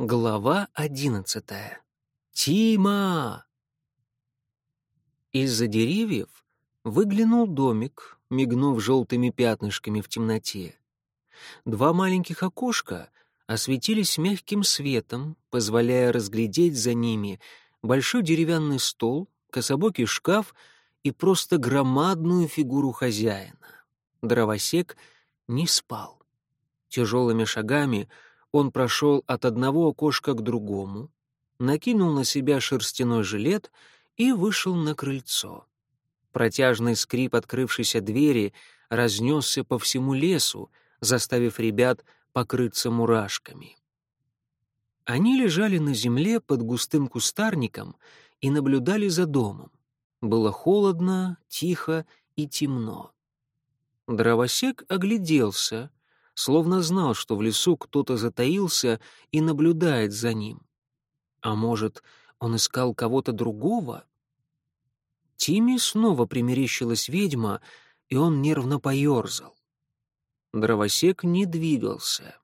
Глава одиннадцатая. Тима! Из-за деревьев выглянул домик, мигнув желтыми пятнышками в темноте. Два маленьких окошка осветились мягким светом, позволяя разглядеть за ними большой деревянный стол, кособокий шкаф и просто громадную фигуру хозяина. Дровосек не спал. Тяжелыми шагами — он прошел от одного окошка к другому, накинул на себя шерстяной жилет и вышел на крыльцо. Протяжный скрип открывшейся двери разнесся по всему лесу, заставив ребят покрыться мурашками. Они лежали на земле под густым кустарником и наблюдали за домом. Было холодно, тихо и темно. Дровосек огляделся, словно знал, что в лесу кто-то затаился и наблюдает за ним. А может, он искал кого-то другого? Тиме снова примерещилась ведьма, и он нервно поерзал. Дровосек не двигался.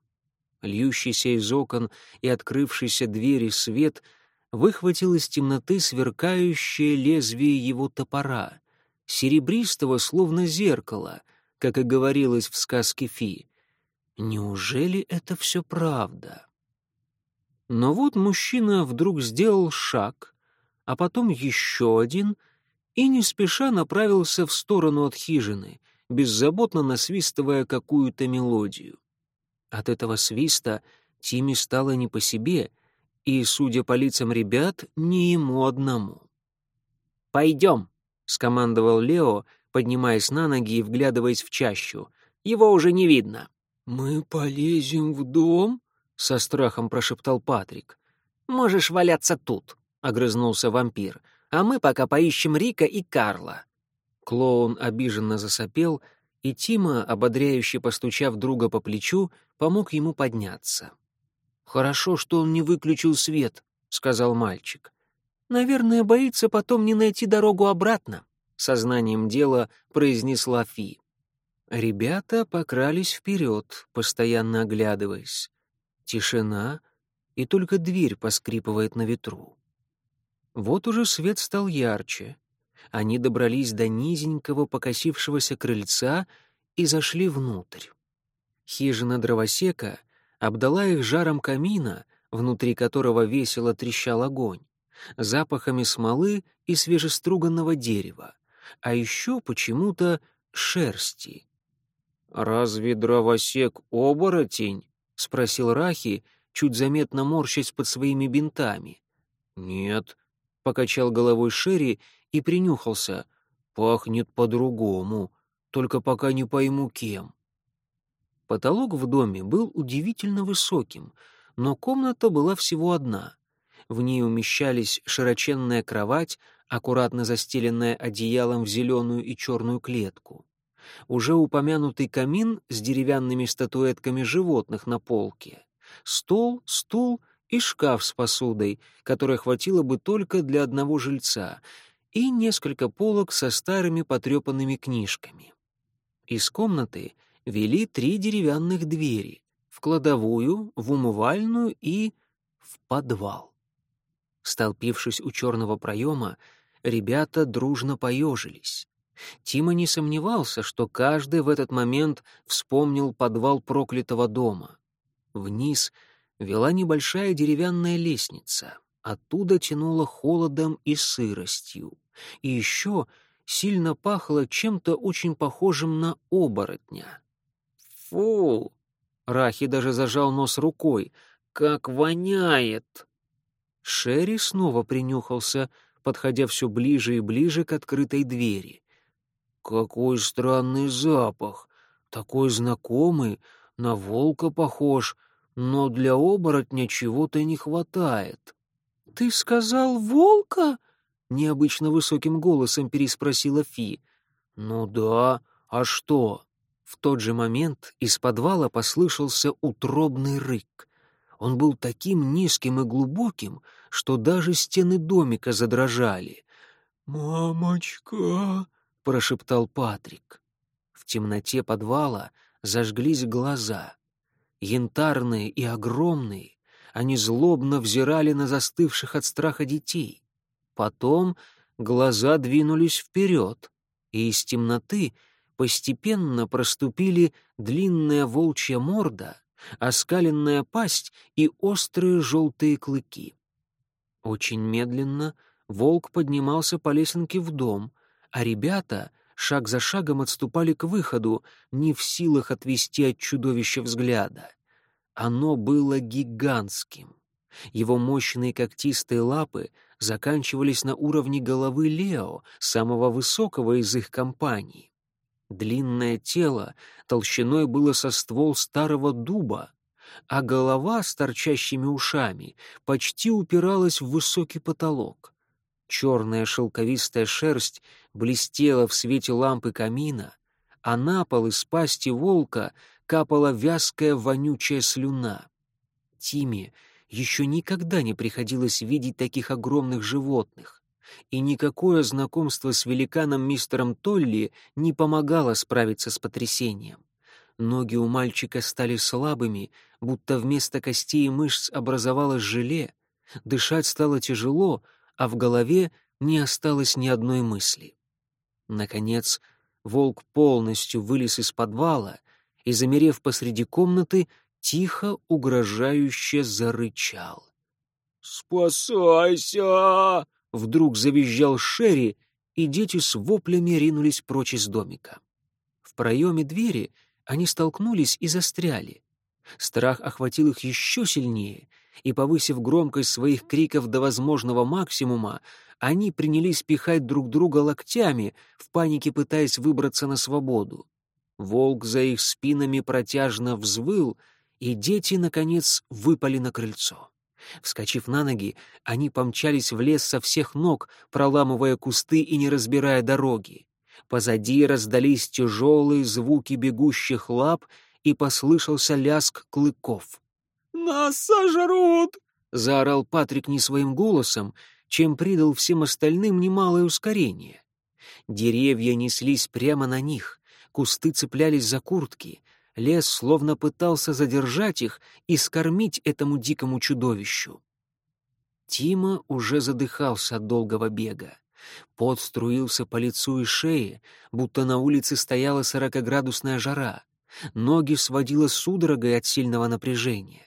Льющийся из окон и открывшийся двери свет выхватил из темноты сверкающее лезвие его топора, серебристого, словно зеркало, как и говорилось в сказке Фи. Неужели это все правда? Но вот мужчина вдруг сделал шаг, а потом еще один и не спеша направился в сторону от хижины, беззаботно насвистывая какую-то мелодию. От этого свиста Тиме стало не по себе, и, судя по лицам ребят, не ему одному. «Пойдем», — скомандовал Лео, поднимаясь на ноги и вглядываясь в чащу. «Его уже не видно». «Мы полезем в дом?» — со страхом прошептал Патрик. «Можешь валяться тут», — огрызнулся вампир, «а мы пока поищем Рика и Карла». Клоун обиженно засопел, и Тима, ободряюще постучав друга по плечу, помог ему подняться. «Хорошо, что он не выключил свет», — сказал мальчик. «Наверное, боится потом не найти дорогу обратно», — сознанием дела произнесла Фи. Ребята покрались вперед, постоянно оглядываясь. Тишина, и только дверь поскрипывает на ветру. Вот уже свет стал ярче. Они добрались до низенького покосившегося крыльца и зашли внутрь. Хижина дровосека обдала их жаром камина, внутри которого весело трещал огонь, запахами смолы и свежеструганного дерева, а еще почему-то шерсти. «Разве дровосек оборотень?» — спросил Рахи, чуть заметно морщась под своими бинтами. «Нет», — покачал головой Шерри и принюхался. «Пахнет по-другому, только пока не пойму кем». Потолок в доме был удивительно высоким, но комната была всего одна. В ней умещались широченная кровать, аккуратно застеленная одеялом в зеленую и черную клетку уже упомянутый камин с деревянными статуэтками животных на полке, стол, стул и шкаф с посудой, которой хватило бы только для одного жильца, и несколько полок со старыми потрепанными книжками. Из комнаты вели три деревянных двери — в кладовую, в умывальную и в подвал. Столпившись у черного проема, ребята дружно поежились. Тима не сомневался, что каждый в этот момент вспомнил подвал проклятого дома. Вниз вела небольшая деревянная лестница. Оттуда тянуло холодом и сыростью. И еще сильно пахло чем-то очень похожим на оборотня. «Фу!» — Рахи даже зажал нос рукой. «Как воняет!» Шерри снова принюхался, подходя все ближе и ближе к открытой двери. «Какой странный запах! Такой знакомый, на волка похож, но для оборотня чего-то не хватает». «Ты сказал волка?» — необычно высоким голосом переспросила Фи. «Ну да, а что?» В тот же момент из подвала послышался утробный рык. Он был таким низким и глубоким, что даже стены домика задрожали. «Мамочка!» Прошептал Патрик. В темноте подвала зажглись глаза. Янтарные и огромные, Они злобно взирали на застывших от страха детей. Потом глаза двинулись вперед, и из темноты постепенно проступили длинная волчья морда, оскаленная пасть и острые желтые клыки. Очень медленно волк поднимался по лесенке в дом, а ребята шаг за шагом отступали к выходу, не в силах отвести от чудовища взгляда. Оно было гигантским. Его мощные когтистые лапы заканчивались на уровне головы Лео, самого высокого из их компаний. Длинное тело толщиной было со ствол старого дуба, а голова с торчащими ушами почти упиралась в высокий потолок. Черная шелковистая шерсть блестела в свете лампы камина, а на пол из пасти волка капала вязкая вонючая слюна. Тиме еще никогда не приходилось видеть таких огромных животных, и никакое знакомство с великаном мистером Толли не помогало справиться с потрясением. Ноги у мальчика стали слабыми, будто вместо костей и мышц образовалось желе, дышать стало тяжело, а в голове не осталось ни одной мысли. Наконец, волк полностью вылез из подвала и, замерев посреди комнаты, тихо, угрожающе зарычал. «Спасайся!» — вдруг завизжал Шерри, и дети с воплями ринулись прочь из домика. В проеме двери они столкнулись и застряли. Страх охватил их еще сильнее, и, повысив громкость своих криков до возможного максимума, они принялись пихать друг друга локтями, в панике пытаясь выбраться на свободу. Волк за их спинами протяжно взвыл, и дети, наконец, выпали на крыльцо. Вскочив на ноги, они помчались в лес со всех ног, проламывая кусты и не разбирая дороги. Позади раздались тяжелые звуки бегущих лап, и послышался ляск клыков. «Нас сожрут!» — заорал Патрик не своим голосом, чем придал всем остальным немалое ускорение. Деревья неслись прямо на них, кусты цеплялись за куртки, лес словно пытался задержать их и скормить этому дикому чудовищу. Тима уже задыхался от долгого бега. Пот струился по лицу и шее, будто на улице стояла сорокоградусная жара. Ноги сводило судорогой от сильного напряжения.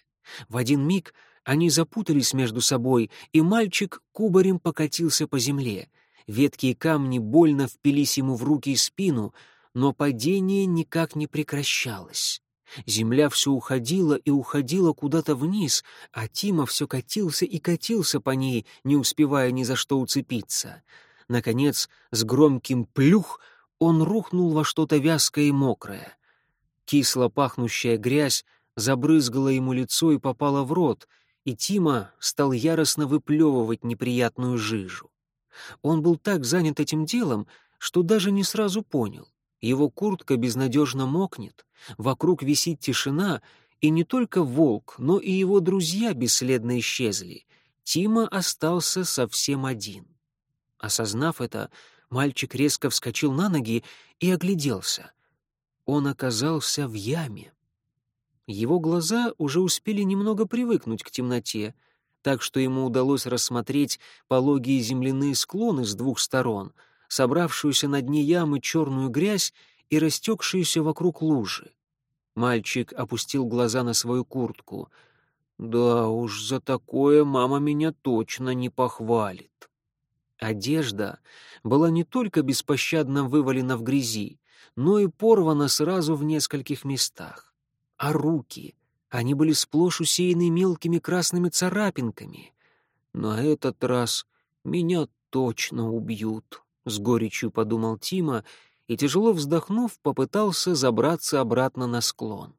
В один миг они запутались между собой, и мальчик кубарем покатился по земле. Ветки и камни больно впились ему в руки и спину, но падение никак не прекращалось. Земля все уходила и уходила куда-то вниз, а Тима все катился и катился по ней, не успевая ни за что уцепиться. Наконец, с громким «плюх» он рухнул во что-то вязкое и мокрое. Кисло пахнущая грязь забрызгала ему лицо и попала в рот, и Тима стал яростно выплевывать неприятную жижу. Он был так занят этим делом, что даже не сразу понял. Его куртка безнадежно мокнет, вокруг висит тишина, и не только волк, но и его друзья бесследно исчезли. Тима остался совсем один. Осознав это, мальчик резко вскочил на ноги и огляделся. Он оказался в яме. Его глаза уже успели немного привыкнуть к темноте, так что ему удалось рассмотреть пологие земляные склоны с двух сторон, собравшуюся на дне ямы черную грязь и растекшуюся вокруг лужи. Мальчик опустил глаза на свою куртку. «Да уж, за такое мама меня точно не похвалит». Одежда была не только беспощадно вывалена в грязи, но и порвана сразу в нескольких местах. А руки, они были сплошь усеяны мелкими красными царапинками. На этот раз меня точно убьют, — с горечью подумал Тима и, тяжело вздохнув, попытался забраться обратно на склон.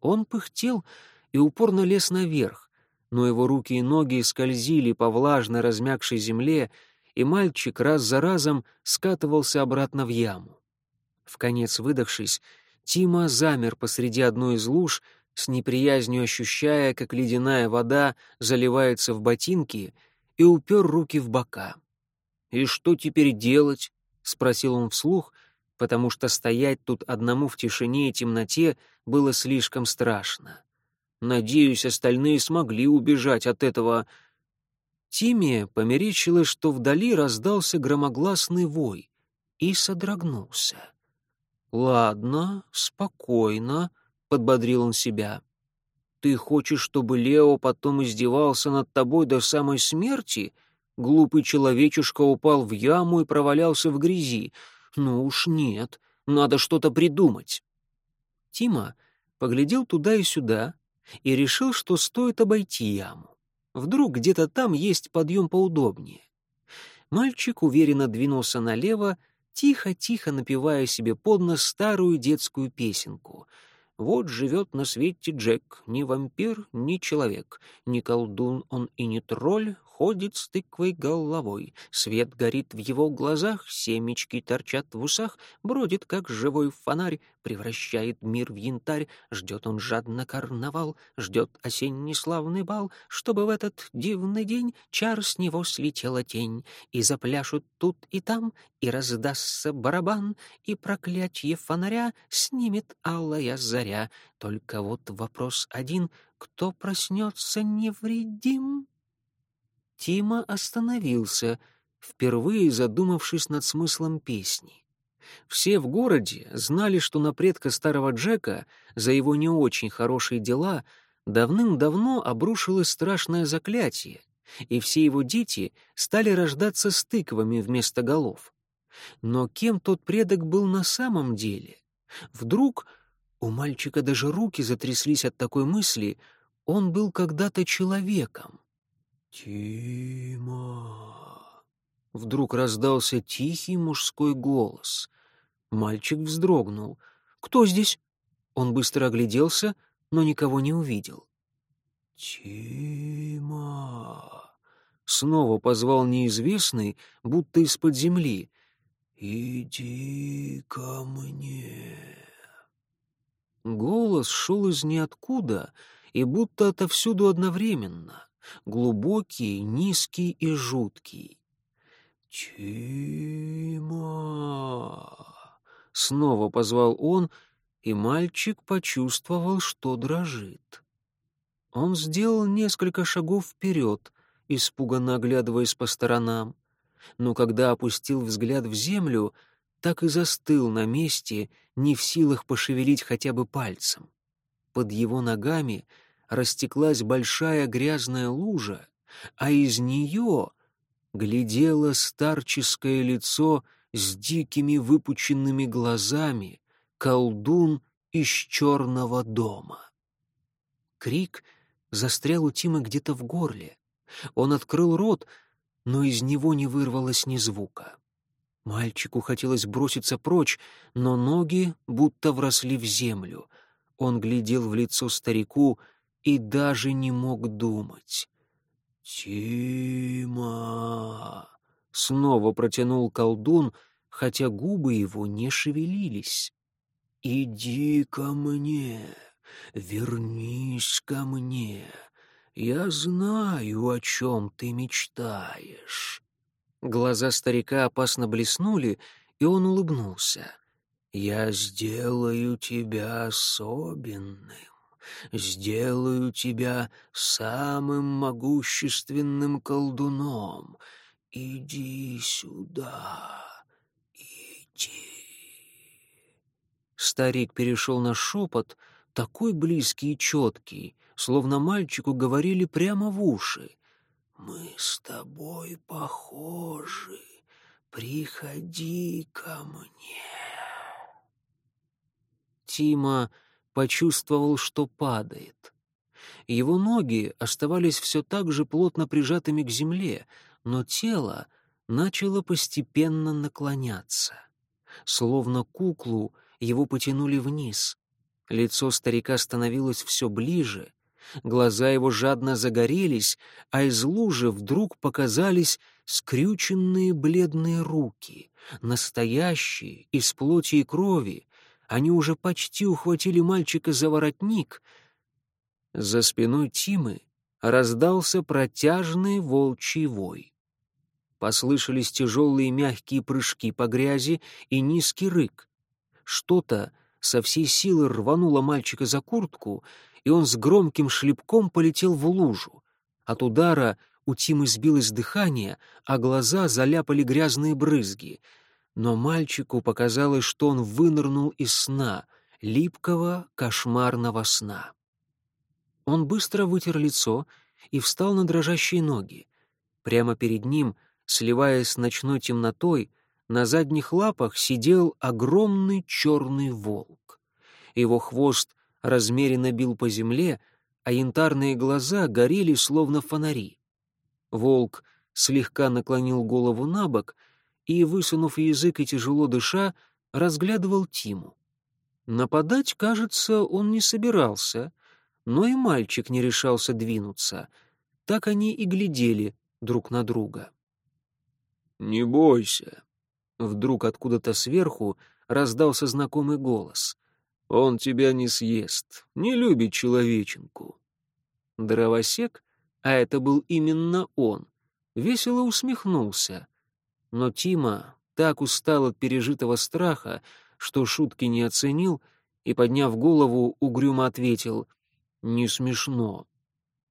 Он пыхтел и упорно лез наверх, но его руки и ноги скользили по влажной размягшей земле, и мальчик раз за разом скатывался обратно в яму. В конец выдохшись, Тима замер посреди одной из луж, с неприязнью ощущая, как ледяная вода заливается в ботинки, и упер руки в бока. «И что теперь делать?» — спросил он вслух, потому что стоять тут одному в тишине и темноте было слишком страшно. Надеюсь, остальные смогли убежать от этого...» Тиме померещилось, что вдали раздался громогласный вой и содрогнулся. «Ладно, спокойно», — подбодрил он себя. «Ты хочешь, чтобы Лео потом издевался над тобой до самой смерти?» Глупый человечишка упал в яму и провалялся в грязи. Ну уж нет, надо что-то придумать. Тима поглядел туда и сюда и решил, что стоит обойти яму. Вдруг где-то там есть подъем поудобнее. Мальчик уверенно двинулся налево, тихо-тихо напевая себе под нос старую детскую песенку — вот живет на свете Джек, ни вампир, ни человек, ни колдун он и не тролль, ходит с тыквой головой. Свет горит в его глазах, семечки торчат в усах, бродит, как живой фонарь, превращает мир в янтарь. Ждет он жадно карнавал, ждет осенний славный бал, чтобы в этот дивный день чар с него слетела тень, и запляшут тут и там, и раздастся барабан, и проклятье фонаря снимет алая заря. Только вот вопрос один — кто проснется невредим? Тима остановился, впервые задумавшись над смыслом песни. Все в городе знали, что на предка старого Джека за его не очень хорошие дела давным-давно обрушилось страшное заклятие, и все его дети стали рождаться с тыквами вместо голов. Но кем тот предок был на самом деле? Вдруг у мальчика даже руки затряслись от такой мысли, он был когда-то человеком. «Тима!» Вдруг раздался тихий мужской голос. Мальчик вздрогнул. «Кто здесь?» Он быстро огляделся, но никого не увидел. «Тима!» Снова позвал неизвестный, будто из-под земли. «Иди ко мне!» Голос шел из ниоткуда и будто отовсюду одновременно глубокий, низкий и жуткий. «Тима!» — снова позвал он, и мальчик почувствовал, что дрожит. Он сделал несколько шагов вперед, испуганно оглядываясь по сторонам, но когда опустил взгляд в землю, так и застыл на месте, не в силах пошевелить хотя бы пальцем. Под его ногами — растеклась большая грязная лужа, а из нее глядело старческое лицо с дикими выпученными глазами, колдун из черного дома. Крик застрял у Тимы где-то в горле. Он открыл рот, но из него не вырвалось ни звука. Мальчику хотелось броситься прочь, но ноги будто вросли в землю. Он глядел в лицо старику, и даже не мог думать. «Тима!» — снова протянул колдун, хотя губы его не шевелились. «Иди ко мне, вернись ко мне, я знаю, о чем ты мечтаешь». Глаза старика опасно блеснули, и он улыбнулся. «Я сделаю тебя особенным сделаю тебя самым могущественным колдуном. Иди сюда, иди. Старик перешел на шепот, такой близкий и четкий, словно мальчику говорили прямо в уши. «Мы с тобой похожи, приходи ко мне». Тима почувствовал, что падает. Его ноги оставались все так же плотно прижатыми к земле, но тело начало постепенно наклоняться. Словно куклу его потянули вниз. Лицо старика становилось все ближе, глаза его жадно загорелись, а из лужи вдруг показались скрюченные бледные руки, настоящие, из плоти и крови, они уже почти ухватили мальчика за воротник. За спиной Тимы раздался протяжный волчий вой. Послышались тяжелые мягкие прыжки по грязи и низкий рык. Что-то со всей силы рвануло мальчика за куртку, и он с громким шлепком полетел в лужу. От удара у Тимы сбилось дыхание, а глаза заляпали грязные брызги. Но мальчику показалось, что он вынырнул из сна, липкого, кошмарного сна. Он быстро вытер лицо и встал на дрожащие ноги. Прямо перед ним, сливаясь с ночной темнотой, на задних лапах сидел огромный черный волк. Его хвост размеренно бил по земле, а янтарные глаза горели, словно фонари. Волк слегка наклонил голову на бок и, высунув язык и тяжело дыша, разглядывал Тиму. Нападать, кажется, он не собирался, но и мальчик не решался двинуться. Так они и глядели друг на друга. «Не бойся», Вдруг откуда-то сверху раздался знакомый голос. «Он тебя не съест, не любит человеченку». Дровосек, а это был именно он, весело усмехнулся. Но Тима так устал от пережитого страха, что шутки не оценил и, подняв голову, угрюмо ответил «Не смешно».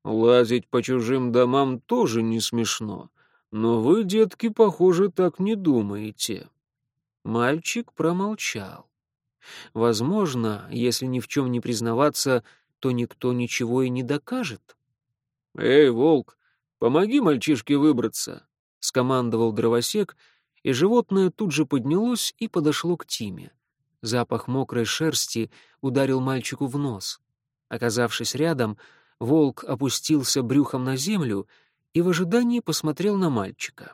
«Лазить по чужим домам тоже не смешно. Но вы, детки, похоже, так не думаете. Мальчик промолчал. Возможно, если ни в чем не признаваться, то никто ничего и не докажет. «Эй, волк, помоги мальчишке выбраться!» — скомандовал дровосек, и животное тут же поднялось и подошло к Тиме. Запах мокрой шерсти ударил мальчику в нос. Оказавшись рядом, волк опустился брюхом на землю и в ожидании посмотрел на мальчика.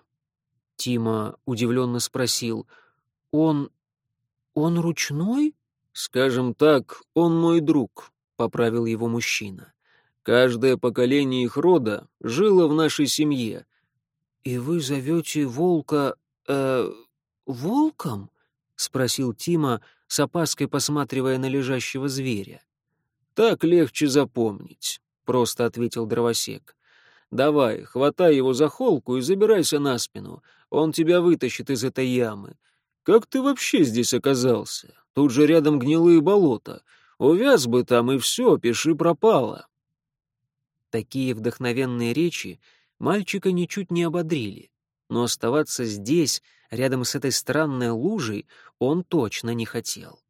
Тима удивленно спросил, «Он... он ручной?» «Скажем так, он мой друг», — поправил его мужчина. «Каждое поколение их рода жило в нашей семье». «И вы зовете волка... э... волком?» — спросил Тима, с опаской посматривая на лежащего зверя. «Так легче запомнить», — просто ответил дровосек. Давай, хватай его за холку и забирайся на спину. Он тебя вытащит из этой ямы. Как ты вообще здесь оказался? Тут же рядом гнилые болота. Увяз бы там, и все, пиши пропало». Такие вдохновенные речи мальчика ничуть не ободрили. Но оставаться здесь, рядом с этой странной лужей, он точно не хотел.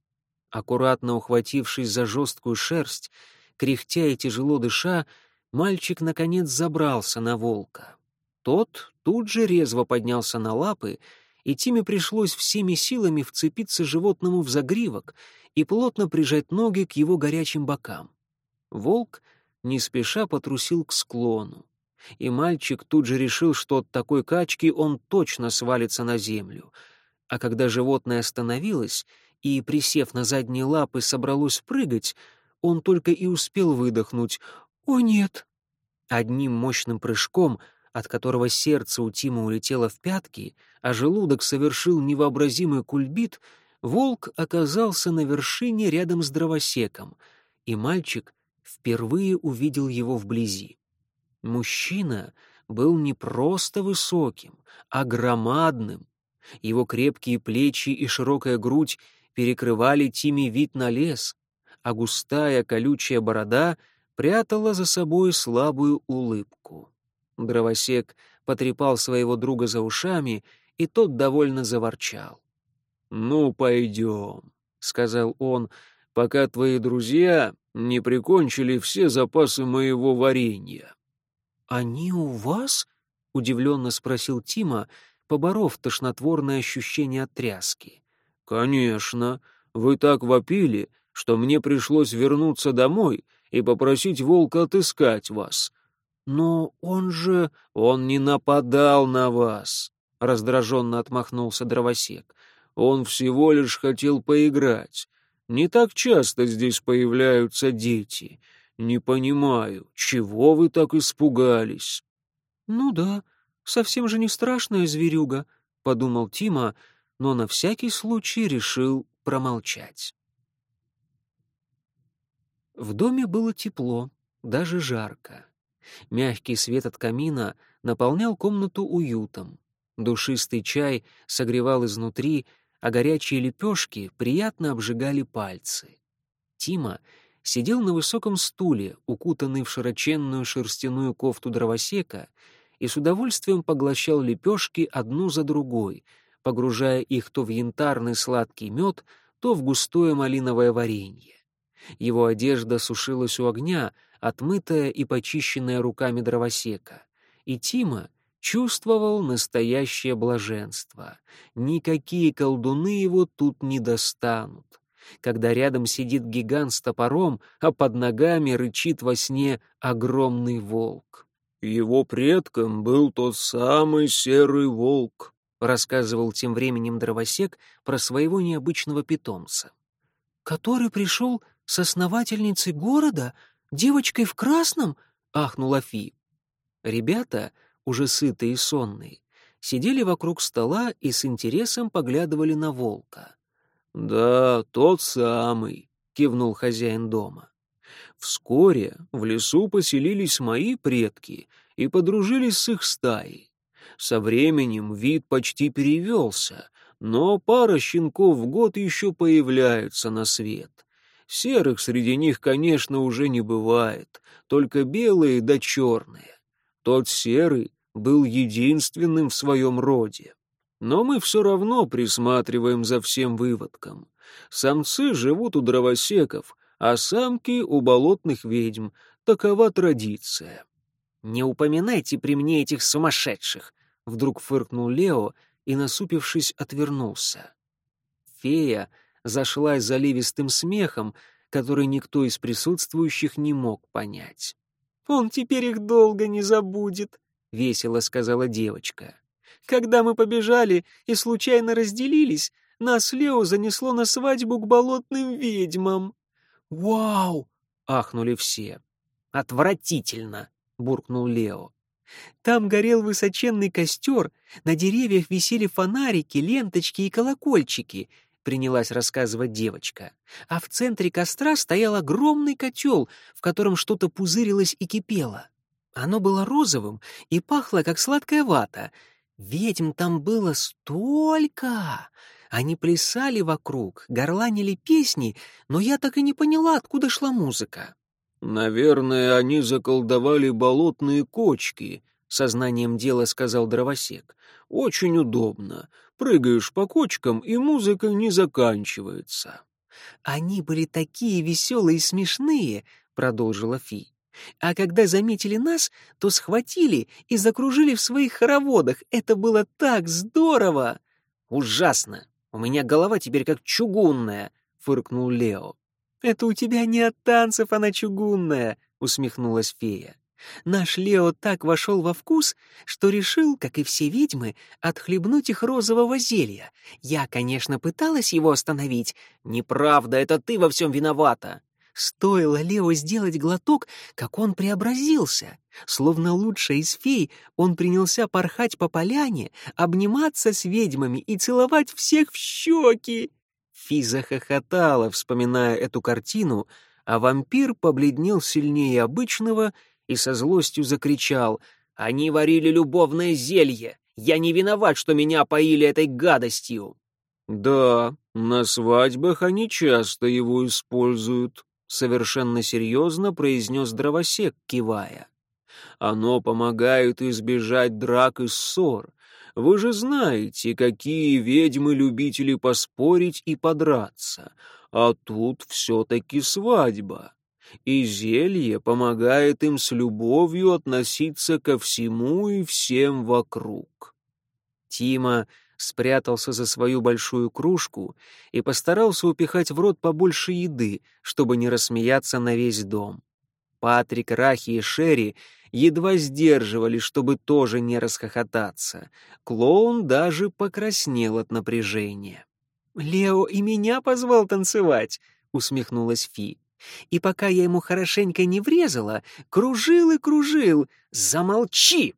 Аккуратно ухватившись за жесткую шерсть, кряхтя и тяжело дыша, мальчик, наконец, забрался на волка. Тот тут же резво поднялся на лапы, и Тиме пришлось всеми силами вцепиться животному в загривок и плотно прижать ноги к его горячим бокам. Волк не спеша потрусил к склону, и мальчик тут же решил, что от такой качки он точно свалится на землю. А когда животное остановилось и, присев на задние лапы, собралось прыгать, он только и успел выдохнуть «О, нет!» Одним мощным прыжком, от которого сердце у Тима улетело в пятки, а желудок совершил невообразимый кульбит, волк оказался на вершине рядом с дровосеком, и мальчик впервые увидел его вблизи. Мужчина был не просто высоким, а громадным. Его крепкие плечи и широкая грудь перекрывали Тиме вид на лес, а густая колючая борода — прятала за собой слабую улыбку. Дровосек потрепал своего друга за ушами, и тот довольно заворчал. «Ну, пойдем», — сказал он, — «пока твои друзья не прикончили все запасы моего варенья». «Они у вас?» — удивленно спросил Тима, поборов тошнотворное ощущение от тряски. «Конечно. Вы так вопили, что мне пришлось вернуться домой и попросить волка отыскать вас. Но он же... Он не нападал на вас, — раздраженно отмахнулся дровосек. Он всего лишь хотел поиграть. Не так часто здесь появляются дети. Не понимаю, чего вы так испугались? Ну да, совсем же не страшная зверюга, — подумал Тима, но на всякий случай решил промолчать. В доме было тепло, даже жарко. Мягкий свет от камина наполнял комнату уютом. Душистый чай согревал изнутри, а горячие лепешки приятно обжигали пальцы. Тима сидел на высоком стуле, укутанный в широченную шерстяную кофту дровосека, и с удовольствием поглощал лепешки одну за другой, погружая их то в янтарный сладкий мед, то в густое малиновое варенье. Его одежда сушилась у огня, отмытая и почищенная руками дровосека, и Тима чувствовал настоящее блаженство. Никакие колдуны его тут не достанут. Когда рядом сидит гигант с топором, а под ногами рычит во сне огромный волк. «Его предком был тот самый серый волк», — рассказывал тем временем дровосек про своего необычного питомца. «Который пришел с основательницей города, девочкой в красном?» — ахнула Фи. Ребята, уже сытые и сонные, сидели вокруг стола и с интересом поглядывали на волка. «Да, тот самый», — кивнул хозяин дома. «Вскоре в лесу поселились мои предки и подружились с их стаей. Со временем вид почти перевелся, но пара щенков в год еще появляются на свет. Серых среди них, конечно, уже не бывает, только белые да черные. Тот серый был единственным в своем роде. Но мы все равно присматриваем за всем выводком. Самцы живут у дровосеков, а самки — у болотных ведьм. Такова традиция. «Не упоминайте при мне этих сумасшедших!» — вдруг фыркнул Лео и, насупившись, отвернулся. Фея зашлась заливистым смехом, который никто из присутствующих не мог понять. «Он теперь их долго не забудет», — весело сказала девочка. «Когда мы побежали и случайно разделились, нас Лео занесло на свадьбу к болотным ведьмам». «Вау!» — ахнули все. «Отвратительно!» — буркнул Лео. Там горел высоченный костер, на деревьях висели фонарики, ленточки и колокольчики, — принялась рассказывать девочка. А в центре костра стоял огромный котел, в котором что-то пузырилось и кипело. Оно было розовым и пахло, как сладкая вата. Ведьм там было столько! Они плясали вокруг, горланили песни, но я так и не поняла, откуда шла музыка. «Наверное, они заколдовали болотные кочки», — сознанием дела сказал дровосек. «Очень удобно. Прыгаешь по кочкам, и музыка не заканчивается». «Они были такие веселые и смешные», — продолжила Фи. «А когда заметили нас, то схватили и закружили в своих хороводах. Это было так здорово!» «Ужасно! У меня голова теперь как чугунная», — фыркнул Лео. «Это у тебя не от танцев она чугунная», — усмехнулась фея. «Наш Лео так вошел во вкус, что решил, как и все ведьмы, отхлебнуть их розового зелья. Я, конечно, пыталась его остановить. Неправда, это ты во всем виновата». Стоило Лео сделать глоток, как он преобразился. Словно лучшая из фей, он принялся порхать по поляне, обниматься с ведьмами и целовать всех в щеки. Фи захохотала, вспоминая эту картину, а вампир побледнел сильнее обычного и со злостью закричал «Они варили любовное зелье! Я не виноват, что меня поили этой гадостью!» «Да, на свадьбах они часто его используют», — совершенно серьезно произнес дровосек, кивая. «Оно помогает избежать драк и ссор, вы же знаете, какие ведьмы-любители поспорить и подраться. А тут все-таки свадьба. И зелье помогает им с любовью относиться ко всему и всем вокруг. Тима спрятался за свою большую кружку и постарался упихать в рот побольше еды, чтобы не рассмеяться на весь дом. Патрик, Рахи и Шерри едва сдерживали, чтобы тоже не расхохотаться. Клоун даже покраснел от напряжения. «Лео и меня позвал танцевать», — усмехнулась Фи. «И пока я ему хорошенько не врезала, кружил и кружил. Замолчи!»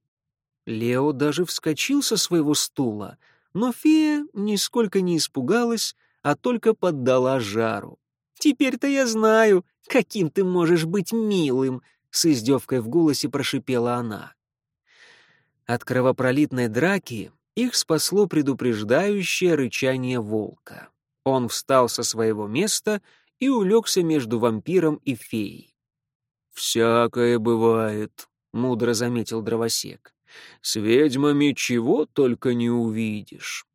Лео даже вскочил со своего стула, но фея нисколько не испугалась, а только поддала жару. «Теперь-то я знаю, каким ты можешь быть милым», с издевкой в голосе прошипела она. От кровопролитной драки их спасло предупреждающее рычание волка. Он встал со своего места и улегся между вампиром и феей. «Всякое бывает», — мудро заметил дровосек. «С ведьмами чего только не увидишь».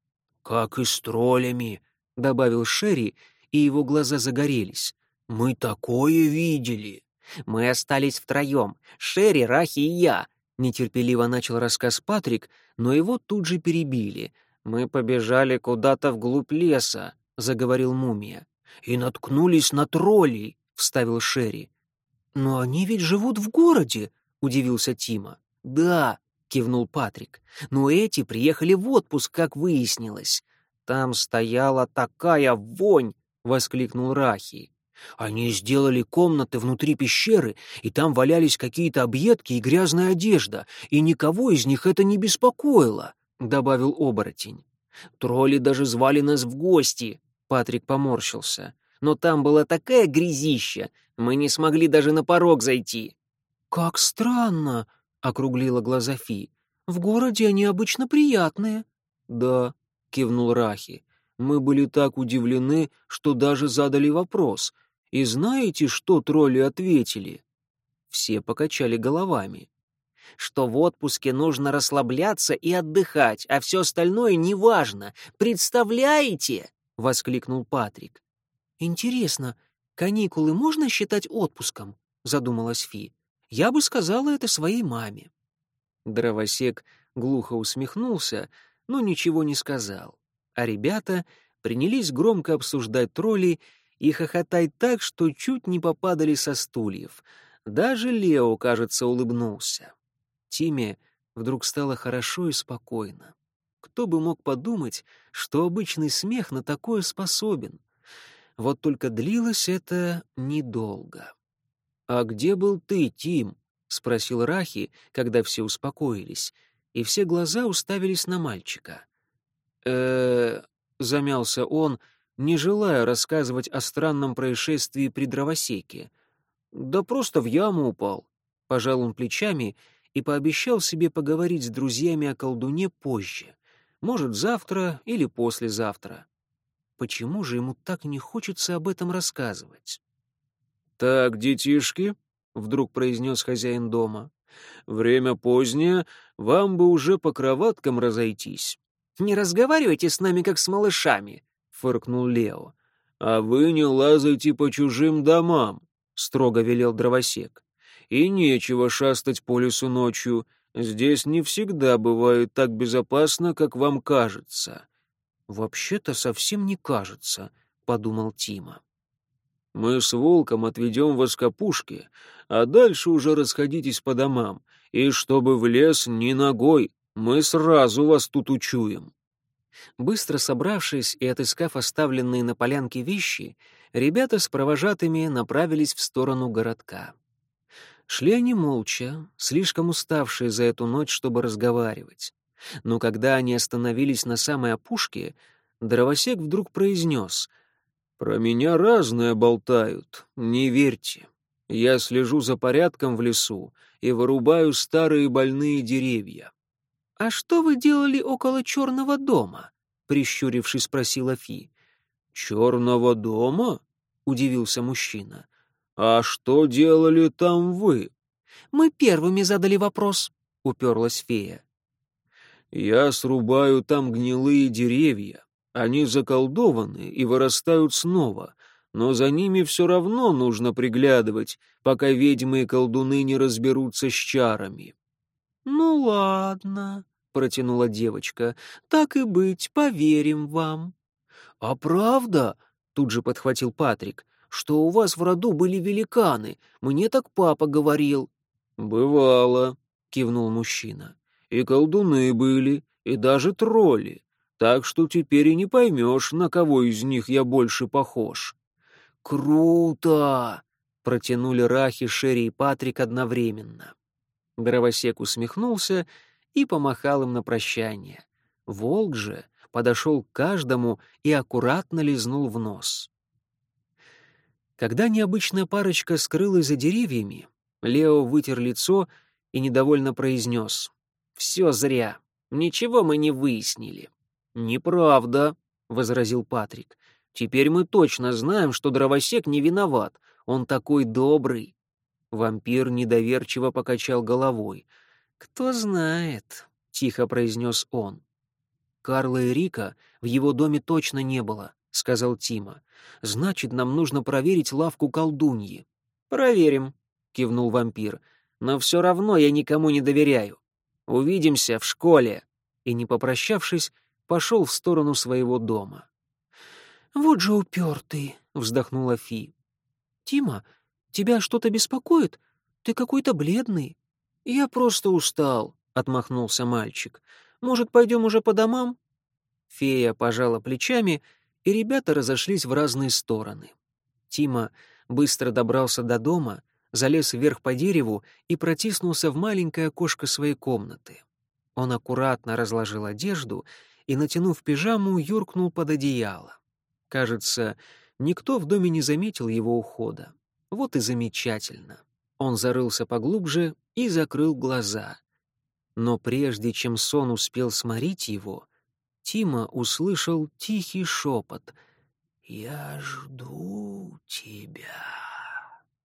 «Как и с троллями», — добавил Шерри, и его глаза загорелись. «Мы такое видели!» «Мы остались втроем, Шерри, Рахи и я», — нетерпеливо начал рассказ Патрик, но его тут же перебили. «Мы побежали куда-то вглубь леса», — заговорил мумия. «И наткнулись на троллей», — вставил Шерри. «Но они ведь живут в городе», — удивился Тима. «Да», — кивнул Патрик. «Но эти приехали в отпуск, как выяснилось. Там стояла такая вонь!» — воскликнул Рахи. «Они сделали комнаты внутри пещеры, и там валялись какие-то объедки и грязная одежда, и никого из них это не беспокоило», — добавил оборотень. «Тролли даже звали нас в гости», — Патрик поморщился. «Но там была такая грязища, мы не смогли даже на порог зайти». «Как странно», — округлила глаза Фи. «В городе они обычно приятные». «Да», — кивнул Рахи. «Мы были так удивлены, что даже задали вопрос. И знаете, что тролли ответили?» Все покачали головами. «Что в отпуске нужно расслабляться и отдыхать, а все остальное неважно. Представляете?» — воскликнул Патрик. «Интересно, каникулы можно считать отпуском?» — задумалась Фи. «Я бы сказала это своей маме». Дровосек глухо усмехнулся, но ничего не сказал. А ребята принялись громко обсуждать тролли и хохотать так, что чуть не попадали со стульев. Даже Лео, кажется, улыбнулся. Тиме вдруг стало хорошо и спокойно. Кто бы мог подумать, что обычный смех на такое способен? Вот только длилось это недолго. «А где был ты, Тим?» — спросил Рахи, когда все успокоились — и все глаза уставились на мальчика. э замялся он, не желая рассказывать о странном происшествии при дровосеке. «Да просто в яму упал», — пожал он плечами и пообещал себе поговорить с друзьями о колдуне позже. Может, завтра или послезавтра. Почему же ему так не хочется об этом рассказывать? «Так, детишки», — вдруг произнес хозяин дома, Время позднее, вам бы уже по кроваткам разойтись». «Не разговаривайте с нами, как с малышами», — фыркнул Лео. «А вы не лазайте по чужим домам», — строго велел дровосек. «И нечего шастать по лесу ночью. Здесь не всегда бывает так безопасно, как вам кажется». «Вообще-то совсем не кажется», — подумал Тима. Мы с волком отведем вас к опушке, а дальше уже расходитесь по домам, и чтобы в лес ни ногой, мы сразу вас тут учуем». Быстро собравшись и отыскав оставленные на полянке вещи, ребята с провожатыми направились в сторону городка. Шли они молча, слишком уставшие за эту ночь, чтобы разговаривать. Но когда они остановились на самой опушке, дровосек вдруг произнес — про меня разное болтают, не верьте. Я слежу за порядком в лесу и вырубаю старые больные деревья. — А что вы делали около черного дома? — прищурившись, спросила Фи. — Черного дома? — удивился мужчина. — А что делали там вы? — Мы первыми задали вопрос, — уперлась фея. — Я срубаю там гнилые деревья, они заколдованы и вырастают снова, но за ними все равно нужно приглядывать, пока ведьмы и колдуны не разберутся с чарами. «Ну ладно», — протянула девочка, — «так и быть, поверим вам». «А правда?» — тут же подхватил Патрик, — «что у вас в роду были великаны, мне так папа говорил». «Бывало», — кивнул мужчина, — «и колдуны были, и даже тролли так что теперь и не поймешь, на кого из них я больше похож». «Круто!» — протянули Рахи, Шерри и Патрик одновременно. Дровосек усмехнулся и помахал им на прощание. Волк же подошел к каждому и аккуратно лизнул в нос. Когда необычная парочка скрылась за деревьями, Лео вытер лицо и недовольно произнес. «Все зря. Ничего мы не выяснили». «Неправда», — возразил Патрик. Теперь мы точно знаем, что дровосек не виноват. Он такой добрый». Вампир недоверчиво покачал головой. «Кто знает», — тихо произнес он. «Карла и Рика в его доме точно не было», — сказал Тима. «Значит, нам нужно проверить лавку колдуньи». «Проверим», — кивнул вампир. «Но все равно я никому не доверяю. Увидимся в школе». И, не попрощавшись, пошел в сторону своего дома. «Вот же упертый», — вздохнула Фи. «Тима, тебя что-то беспокоит? Ты какой-то бледный». «Я просто устал», — отмахнулся мальчик. «Может, пойдем уже по домам?» Фея пожала плечами, и ребята разошлись в разные стороны. Тима быстро добрался до дома, залез вверх по дереву и протиснулся в маленькое окошко своей комнаты. Он аккуратно разложил одежду и, натянув пижаму, юркнул под одеяло. Кажется, никто в доме не заметил его ухода. Вот и замечательно. Он зарылся поглубже и закрыл глаза. Но прежде чем сон успел сморить его, Тима услышал тихий шепот. «Я жду тебя».